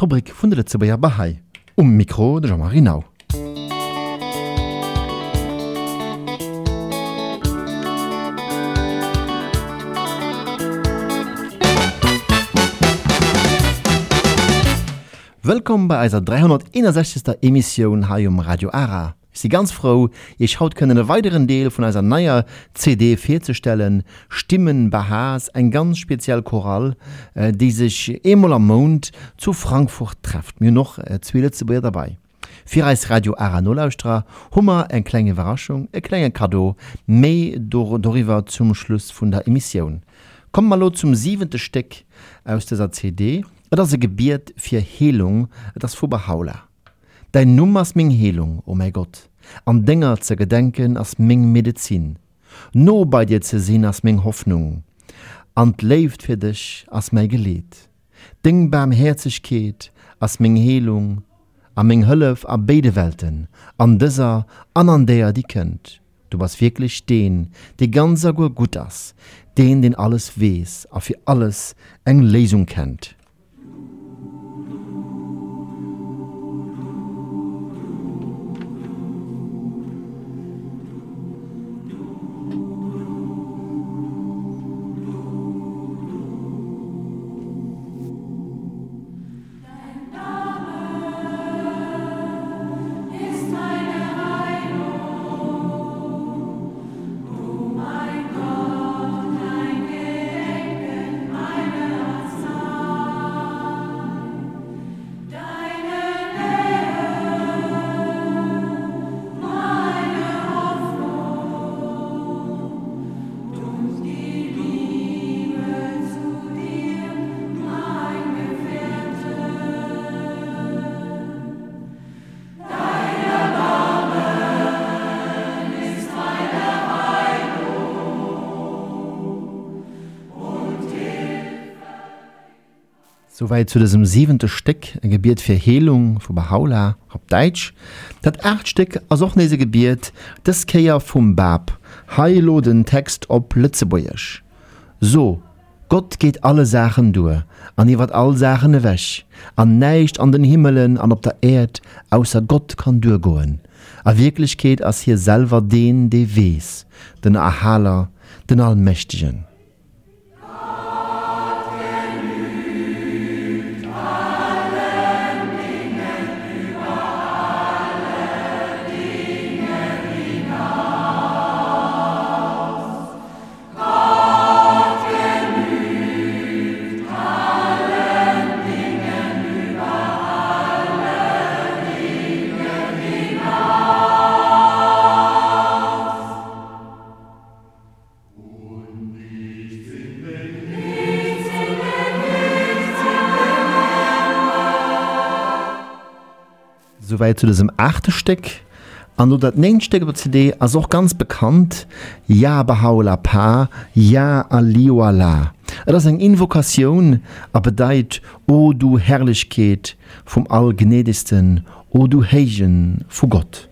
Trobrik vun de Zebeier Bahai. Um Mikro de Jean-Marie Nau. Willkommen bei eiser 361. Emission ha um Radio Ara. Bin ganz froh, ich haut können einen weiteren Teil von einer neuer CD vorzustellen. Stimmen Bahas, ein ganz speziell Choral, äh, die sich einmal am Mond zu Frankfurt trifft. Mir noch äh, zwei letzte Bier dabei. Für als Radio Ara Nolaustra Hummer eine kleine Überraschung, ein kleines Cadeau, mehr darüber zum Schluss von der Emission. Wir mal zum siebenten Stück aus dieser CD. Das Gebiet für Heilung, das Bahá'u'lláh. Dein Nummer ist mein Heilung, oh mein Gott. An Dinger zu gedenken als mein Medizin. No bei dir zu sehen als mein Hoffnung. An lebt für dich als mein Geleit. Ding Barmherzigkeit als mein Heilung. An mein Hilfe an beide Welten. An dieser, an an der, die kennt. Du bist wirklich den, die ganz gut ist. Den, den alles weiß, auf für alles eng Lesung kennt. Soweit zu diesem siebenten Stück, ein Gebiet für Heilung von Bahá'u'lláh auf Deutsch. Das acht Stück ist auch diese Gebiet, das Kehr vom Bab. Heilo den Text ob Lützeburgisch. So, Gott geht alle Sachen durch, an ihr wird all Sachen weg, an nicht an den Himmelen, an ob der Erd, außer Gott kann durchgehen. A Wirklichkeit als hier selber den, der weiß, den Erhaler, den Allmächtigen. Soweit zu diesem achten Stück. Und das nächste Stück der CD ist auch ganz bekannt. Ja Bahá'u'lláh Pa, Ja Aliwala. Das ist eine Invokation, aber bedeutet, O du Herrlichkeit vom Allgnädigsten, O du Heiligen von Gott.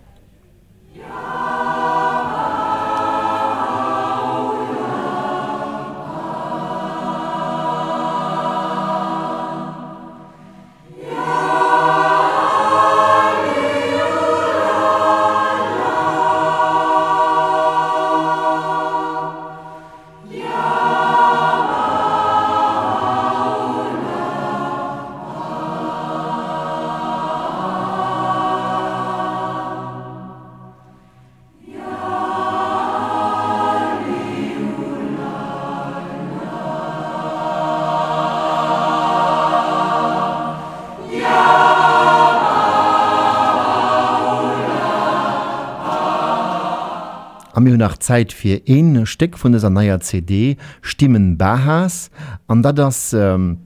Am mir nach Zeit für ein Stück von dieser neuen CD Stimmen Bahas an da das ähm,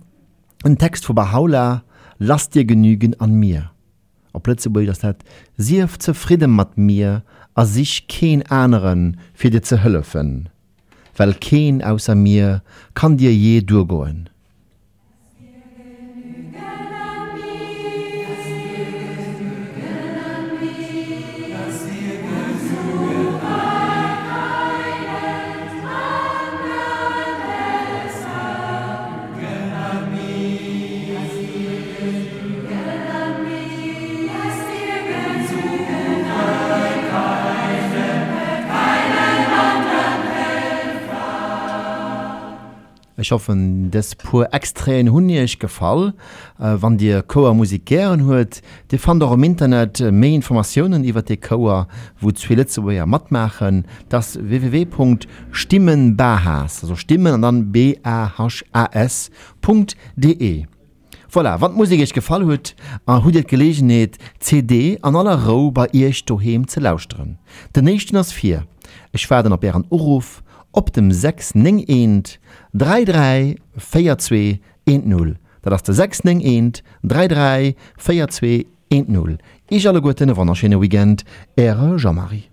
ein Text von Bahá'u'lláh Lass dir genügen an mir. Auf plötzlich das hat sie zufrieden mit mir, als ich kein anderen für dir zu helfen, weil kein außer mir kann dir je durchgehen. Ich hoffe des pur extreen hunnig gefall äh, wann dir Coer musikieren huet Di fand auch im Internet mé Informationen iwwer de Coer wo zuletzeer mat machen das www.stimmenbahas also stimmen an dann bahas.de Voilà, wat musik ich gefall huet an hudet gelegenheet CD an aller Ro bei ihr Stoheem ze lausren. Den nächsten ass 4. Ich werden op ihren Urruf op dem 6 Ning ent 334210. Dat ass de 6 Ning ent 334210. Ich alle Guttenne wann der Schene Weekend Äre Jean-Marie.